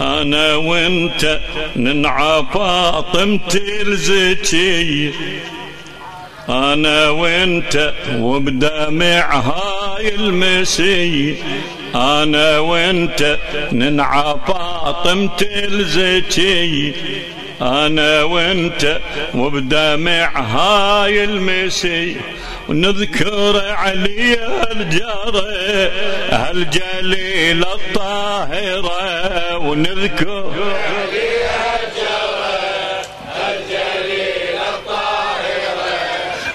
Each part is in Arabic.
أنا وأنت ننعى فاطمة الزكي. أنا وأنت وبدمع هاي المسي. أنا وأنت ننعى فاطمة الزكي. أنا وأنت وبدمع هاي المسي. ونذكر علي الجرى هالجليل الطاهرة ونذكر علي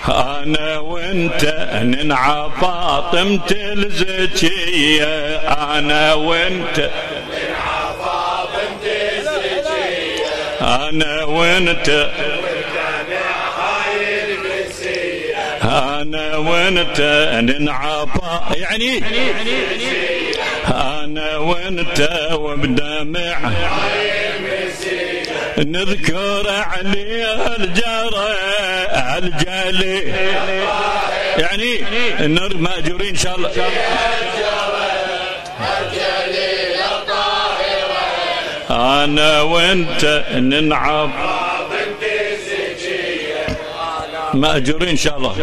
أنا وأنت ننعى فاطمة الزكية. أنا وانت أنا وأنت أنا وأنت ننعطى يعني أنا وانت وبدمع نذكر علي الجرى الجلي. يعني النار ماجورين إن شاء الله. أنا وانت ننعم مأجورين إن شاء الله.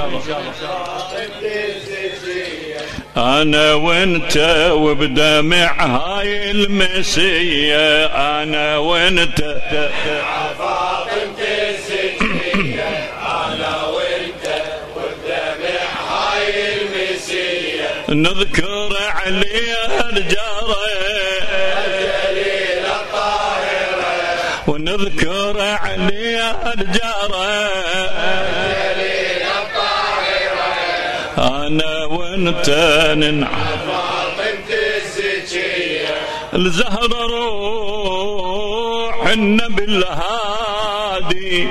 أنا وأنت وبدمع هاي المسية. أنا وأنت. نذكر عليها الجرى ونذكر عليها الجرى أنا وانت ننعم الزهر روح النبي الهادي.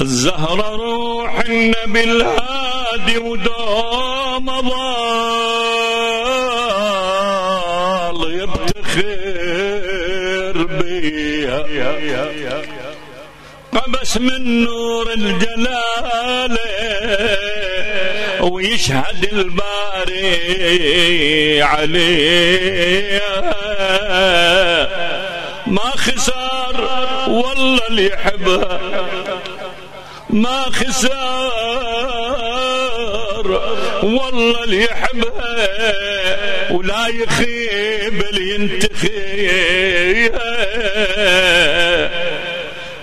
الزهر روح النبي الهادي ودوم ضال يبتخر بيها قبس من نور الجلال ويشهد الباري عليه ما خسر والله اللي يحبها ما خسر والله اللي يحبها ولا يخيب اللي ينتخي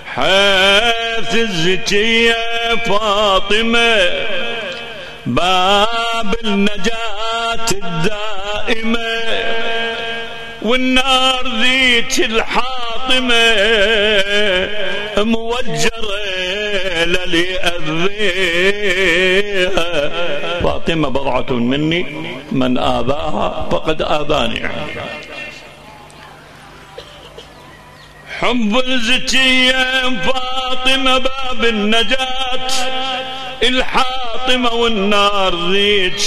حيث الزكية فاطمة باب النجاة الدائمة. والنار ذيك الحاطمة موجرة للي أذيها فاطمة بضعة مني من آذاها فقد آذاني حب الزكية فاطمة باب النجاة الحاطمة والنار ذيك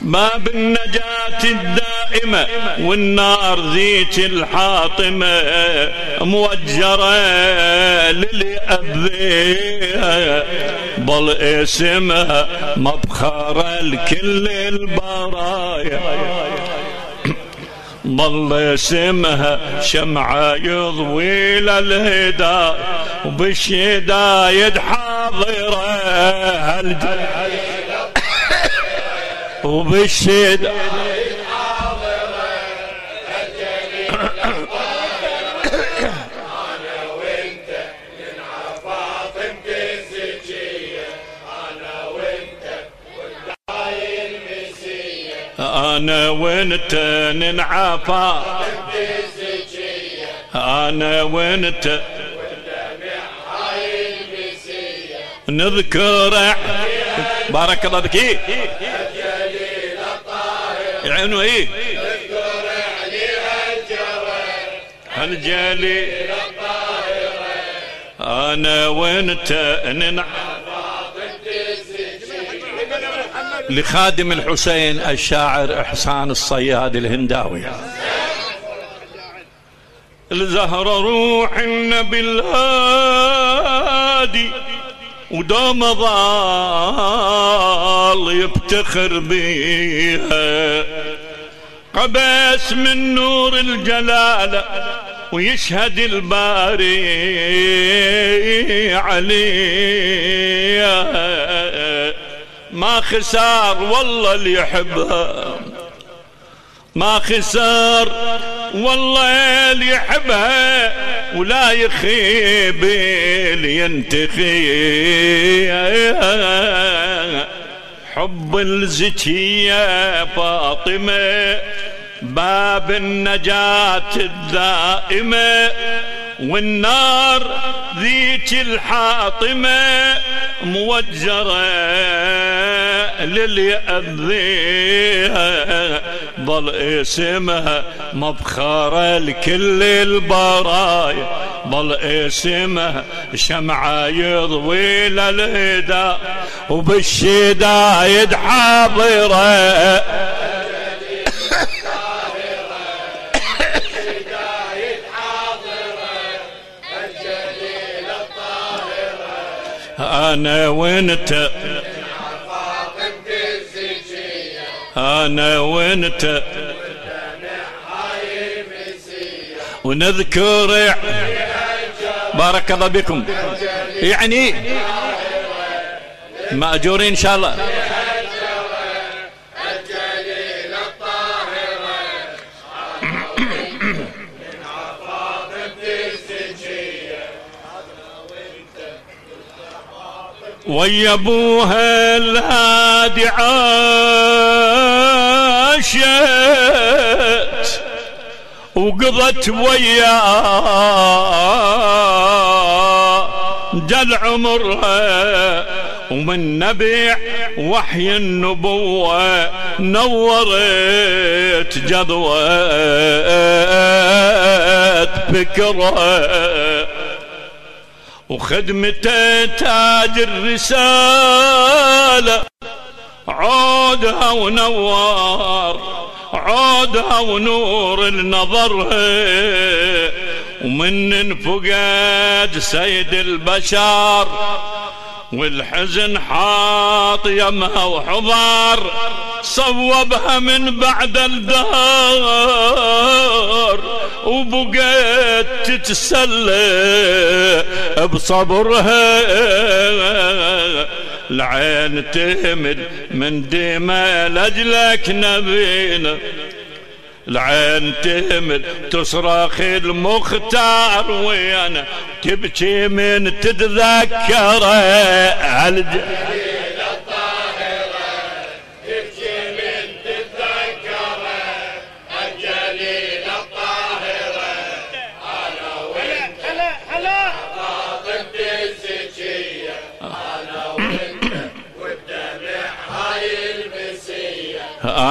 باب النجاة الدائمة والنار ذيك الحاطمة موجرة للي أذيها. ضل اسمها مبخرة لكل البرايا. ضل اسمها شمعة يضوي للهداية وبالشدايد حاضرة وبالشدايد أنا وانت ننعفى أنا وانت نذكر بارك الله بك إيه عينه إيه الجلي أنا وانت ننعفى لخادم الحسين الشاعر إحسان الصياد الهنداوي. الزهر روح النبي الهادي ودوم ظال يفتخر بيها. قبس من نور الجلالة ويشهد الباري عليه ما خسار والله اللي يحبها. ما خسر والله اللي يحبها. ولا يخيب اللي ينتخي. حب الزكية فاطمة باب النجاة الدائمة. والنار ذيك الحاطمة موجرة للي يأذيها ظل اسمها مبخرة لكل البرايا. ظل اسمها شمعة يضوي للهدى وبالشدايد حاضرة أنا وانت أنا وانت ونذكر بارك الله بكم يعني مأجورين إن شاء الله. ويا ابوها الهادي عاشت وقضت وياه جل عمرها ومن نبيع وحي النبوة نورت جذوة فكرها وخدمته تاج الرسالة. عودها ونوار عودها ونور النظر. ومن انفقد سيد البشر والحزن حاط يمها وحضار صوبها من بعد الدهر وبقيت تتسلى بصبرها. العين تهمل من ديما لاجلك نبينا العين تهمل تصرخ المختار ويانا تبكي من تتذكره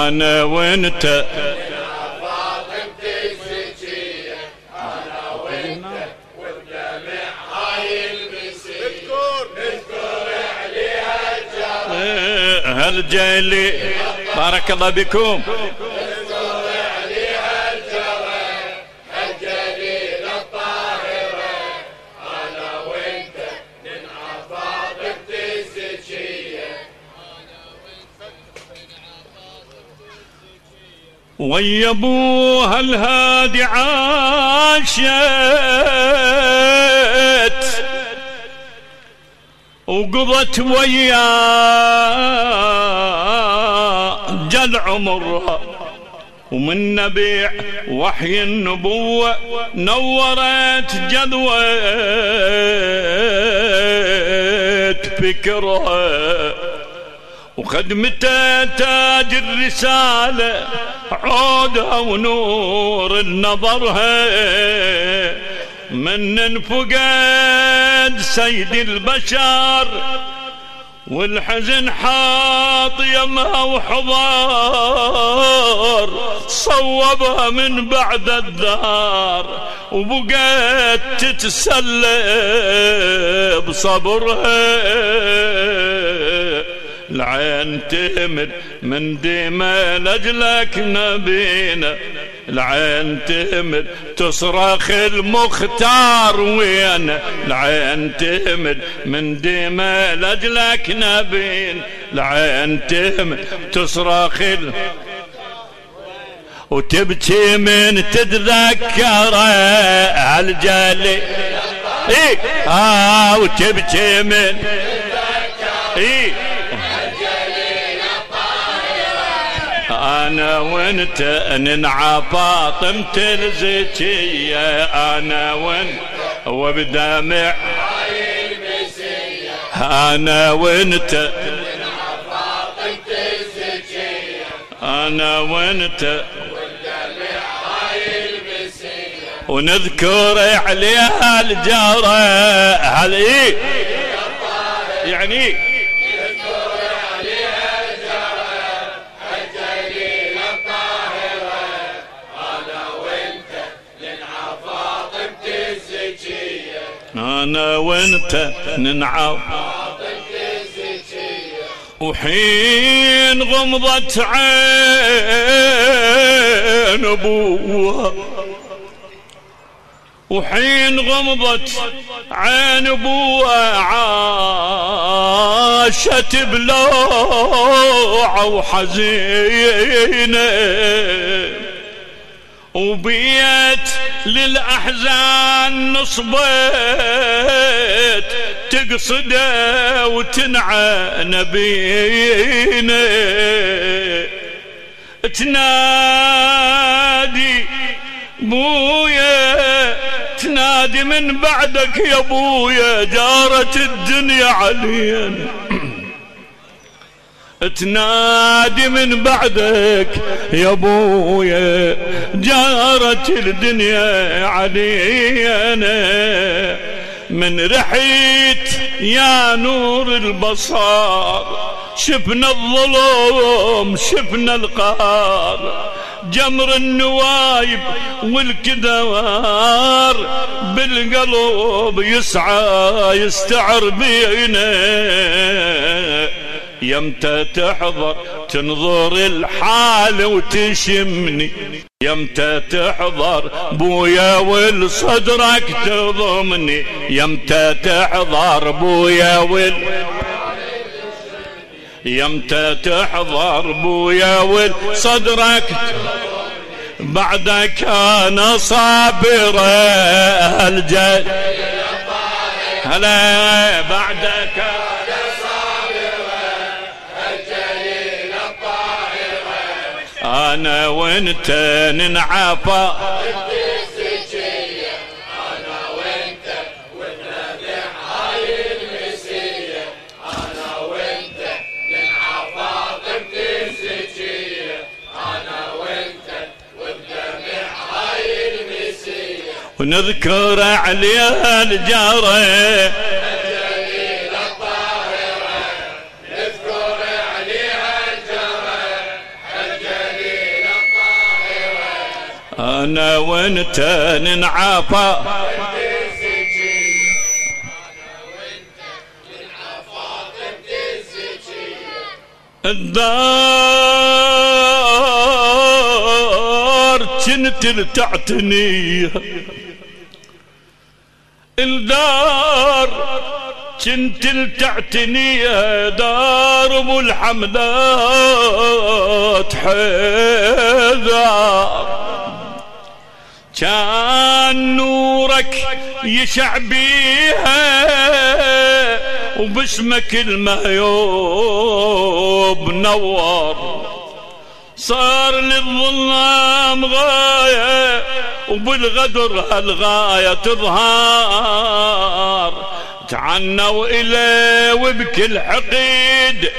أنا وانت هالجلي بارك الله بكم ويا ابوها الهادي عاشت. وقضت ويا جل عمرها ومن نبيع وحي النبوة نورت جذوة فكرها وخدمته تاج الرسالة عودها ونور النظرها من انفقد سيد البشر والحزن حاط يمها وحضار صوبها من بعد الدار وبقيت تتسلى بصبرها العين تهمل من ديما لجلك نبينا العين تهمل تصرخ المختار وين؟ العين تهمل من ديما لجلك نبين. العين تهمل تصرخ وتبكي من تتذكر هالجلي. اي ها وتبكي من اي أنا وأنت ننعى فاطمة الزكية. أنا وانت وبدمع أنا وانت أنا وانت ونذكر عليها الجارة. هل إيه يعني أنا وأنت ننعى وحين غمضت عين ابوها وحين غمضت عين ابوها عاشت بلوعة وحزينة. وبيت للأحزان نصبت تقصده وتنعى نبينا تنادي بويا تنادي من بعدك يا بويا جارت الدنيا علينا. تنادي من بعدك يا أبويا جارت الدنيا علينا. من رحيت يا نور البصار شفنا الظلم شفنا القهر جمر النوايب والكدوار بالقلب يسعى يستعر بينا. يمتى تحضر تنظر الحال وتشمني. يمتى تحضر بويا والصدرك تضمني. يمتى تحضر بويا وال يمتى تحضر بويا والصدرك بعدك أنا صابر الجل هلا بعدك أنا وانت ننعفى ونذكر عليها الجارة. أنا وانت ننعافى الدار كنت تعتني الدار كنت تعتني دار أبو الحمدات حيدر كان نورك يشع بيها وباسمك المهيوب نور صار للظلام غاية وبالغدر هالغاية تظهر. تعنوا إليه وبكل حقيد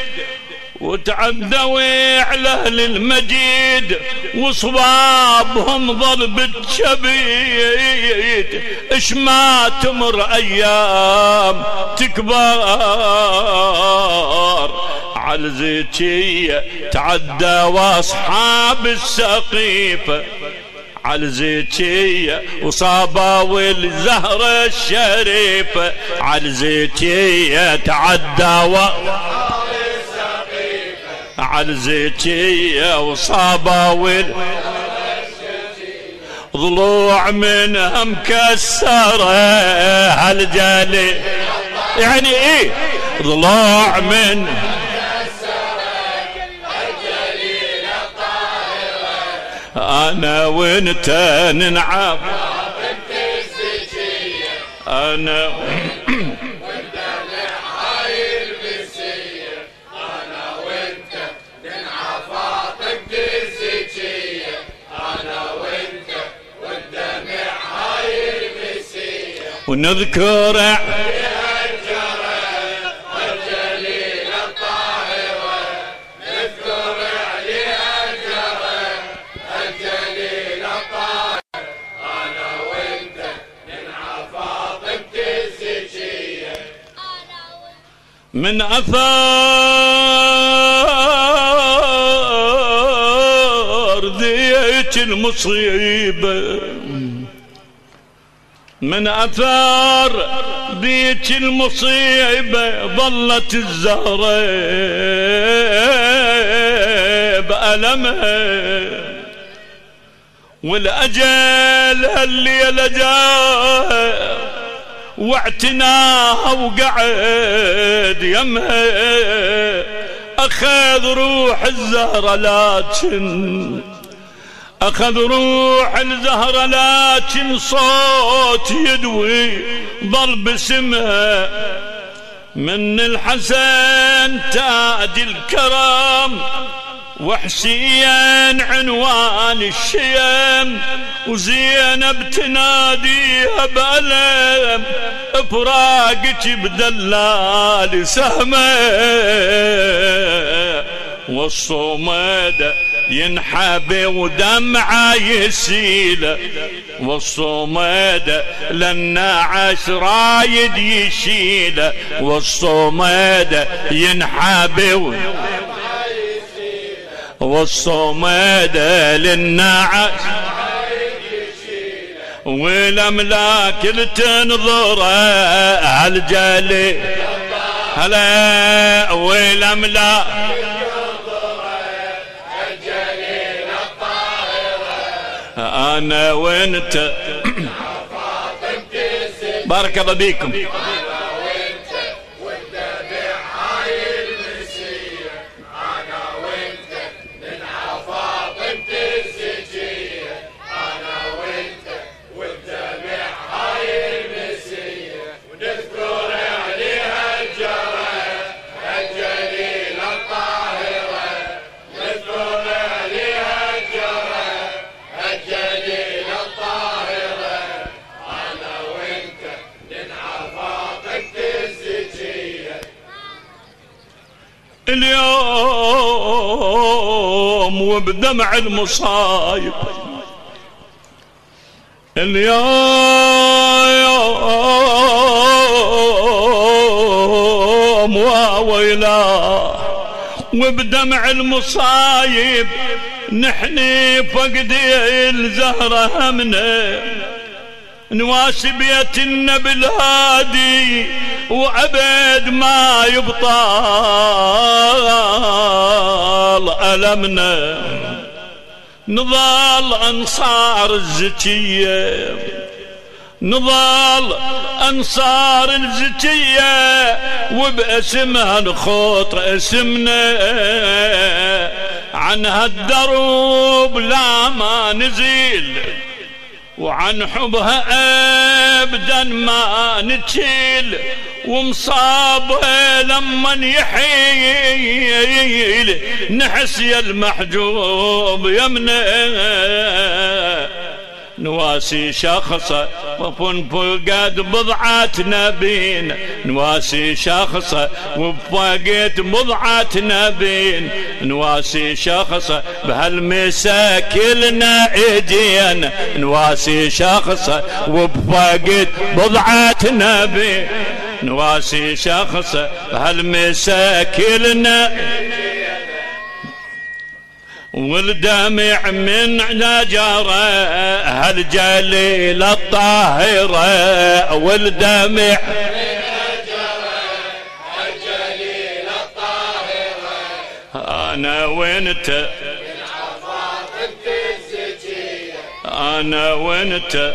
وتعدوا على أهل المجيد وصوابهم ضرب الشبيد اش ما تمر أيام تكبر. على زيتية تعدى وأصحاب السقيفة على زيتية وصابا والزهرة الشريفة على زيتية تعدى واصحاب على الزيتية وصاباول ضلوع منها مكسرة هالجالي. يعني إيه؟ ضلوع من أنا وإنت ننعف أنا ونذكر من أثار ذيك المصيبة. من أثار ذيك المصيبة ظلت الزهرة بألمها والأجل الليلة جاء واعتناها وقعد يمها أخذ روح الزهرة لكن أخذ روح الزهرة لكن صوت يدوي ضل بسمها من الحسن تاج الكرم وحسين عنوان الشيم. وزينب تناديها بألم فراقك بدلال سهمه. والصمد ينحب ودمعه يسيل والصمد للنعش رايد يشيل والصمد ينحب والصمد للنعش والأملاك تنظر الجلي هلا والأملاك أنا وأنت. بارك الله بيكم اليوم وبدمع المصايب. اليوم وويلا وبدمع المصايب. نحني فقد الزهرة همنا. نواسي بيت النبي الهادي. وعبد ما يبطال ألمنا. نظل أنصار الزكية نظل أنصار الزكية وباسمها نخوط اسمنا عن هالدروب لا ما نزيل. وعن حبها أبدا ما نتشيل ومصابه لما يحيل نحس يا المحجوب يمنه نواسي شخص وفقد بضعة نبين. نواسي شخص وفقد بضعة نبين. نواسي شخص بهالمساكلنا ايدين نواسي شخص وفقد بضعة نبين. نواسي شخص بهالمساكلنا والدمع من نجرة هالجليل الطاهرة؟ والدمع أنا وانت أنا وانت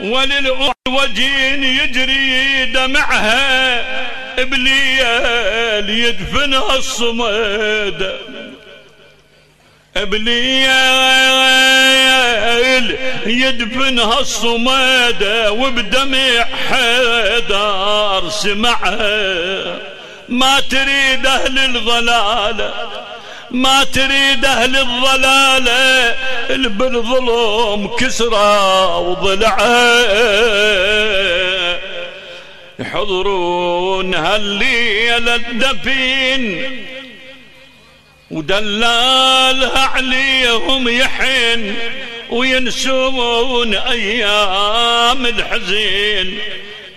ولي الأمة وجين يجري دمعها بليل يدفنها الصمد. بليل يدفنها الصمد وبدمع حيدر سمعها ما تريد أهل الضلالة ما تريد أهل الضلالة بالظلم كسرى وضلعة. يحضرون هالليلة الدفين ودلالها عليهم يحن وينسون أيام الحزين.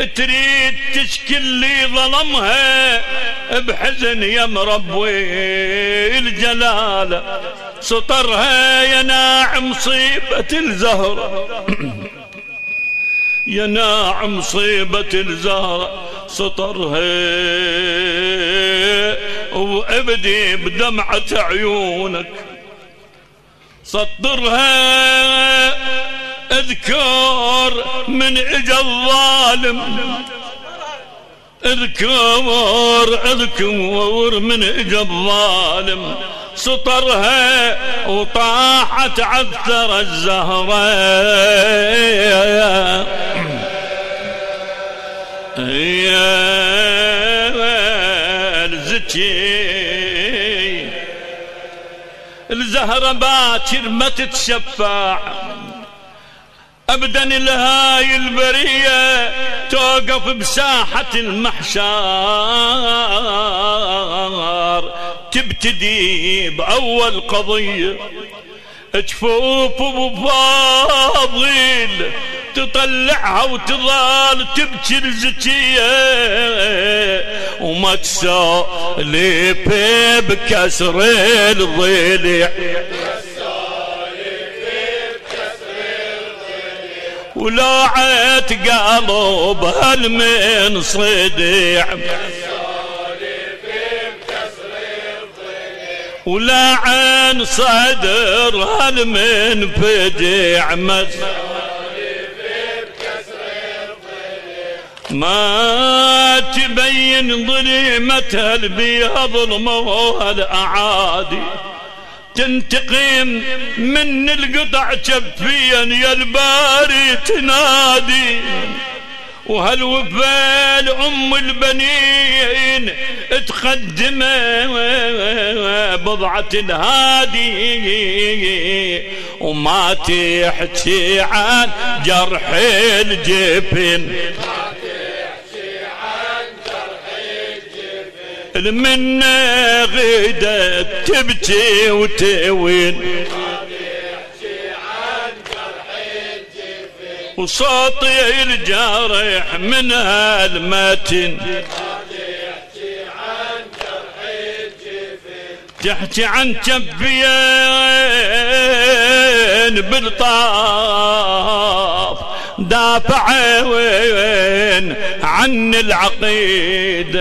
تريد تشكي لي ظلمها بحزن يا مربي الجلال سطرها يا ناعم صيبة الزهرة. يا ناعم صيبة الزهرة. سطرها وابدي بدمعة عيونك. سطرها اذكر من اجا الظالم. اذكر اذكر من اجا الظالم. سطرها وطاحت عثر الزهرة. يا الزهرة باكر ما تتشفع. ابدا الهاي البرية توقف بساحة المحشار. تبتدي بأول قضية جفوف بفاضل تطلعها وتظل تبكي الزكية. وما تسولف بكسر الضلع ولوعت قلب هل من صدع ولعن صدر هل من فدع ما تبين ظلمتها البيض ظلموها الاعادي تنتقم من القطع كفيا يا الباري تنادي. وهالوفاء أم البنين تقدم بضعة هادي وما تحكي عن جرح الجفن المنة غيدة تبكي وتوين. وصوتي الجارح من هالمتن. تحكي عن جفين بالطاف. دافع وين عن العقيدة.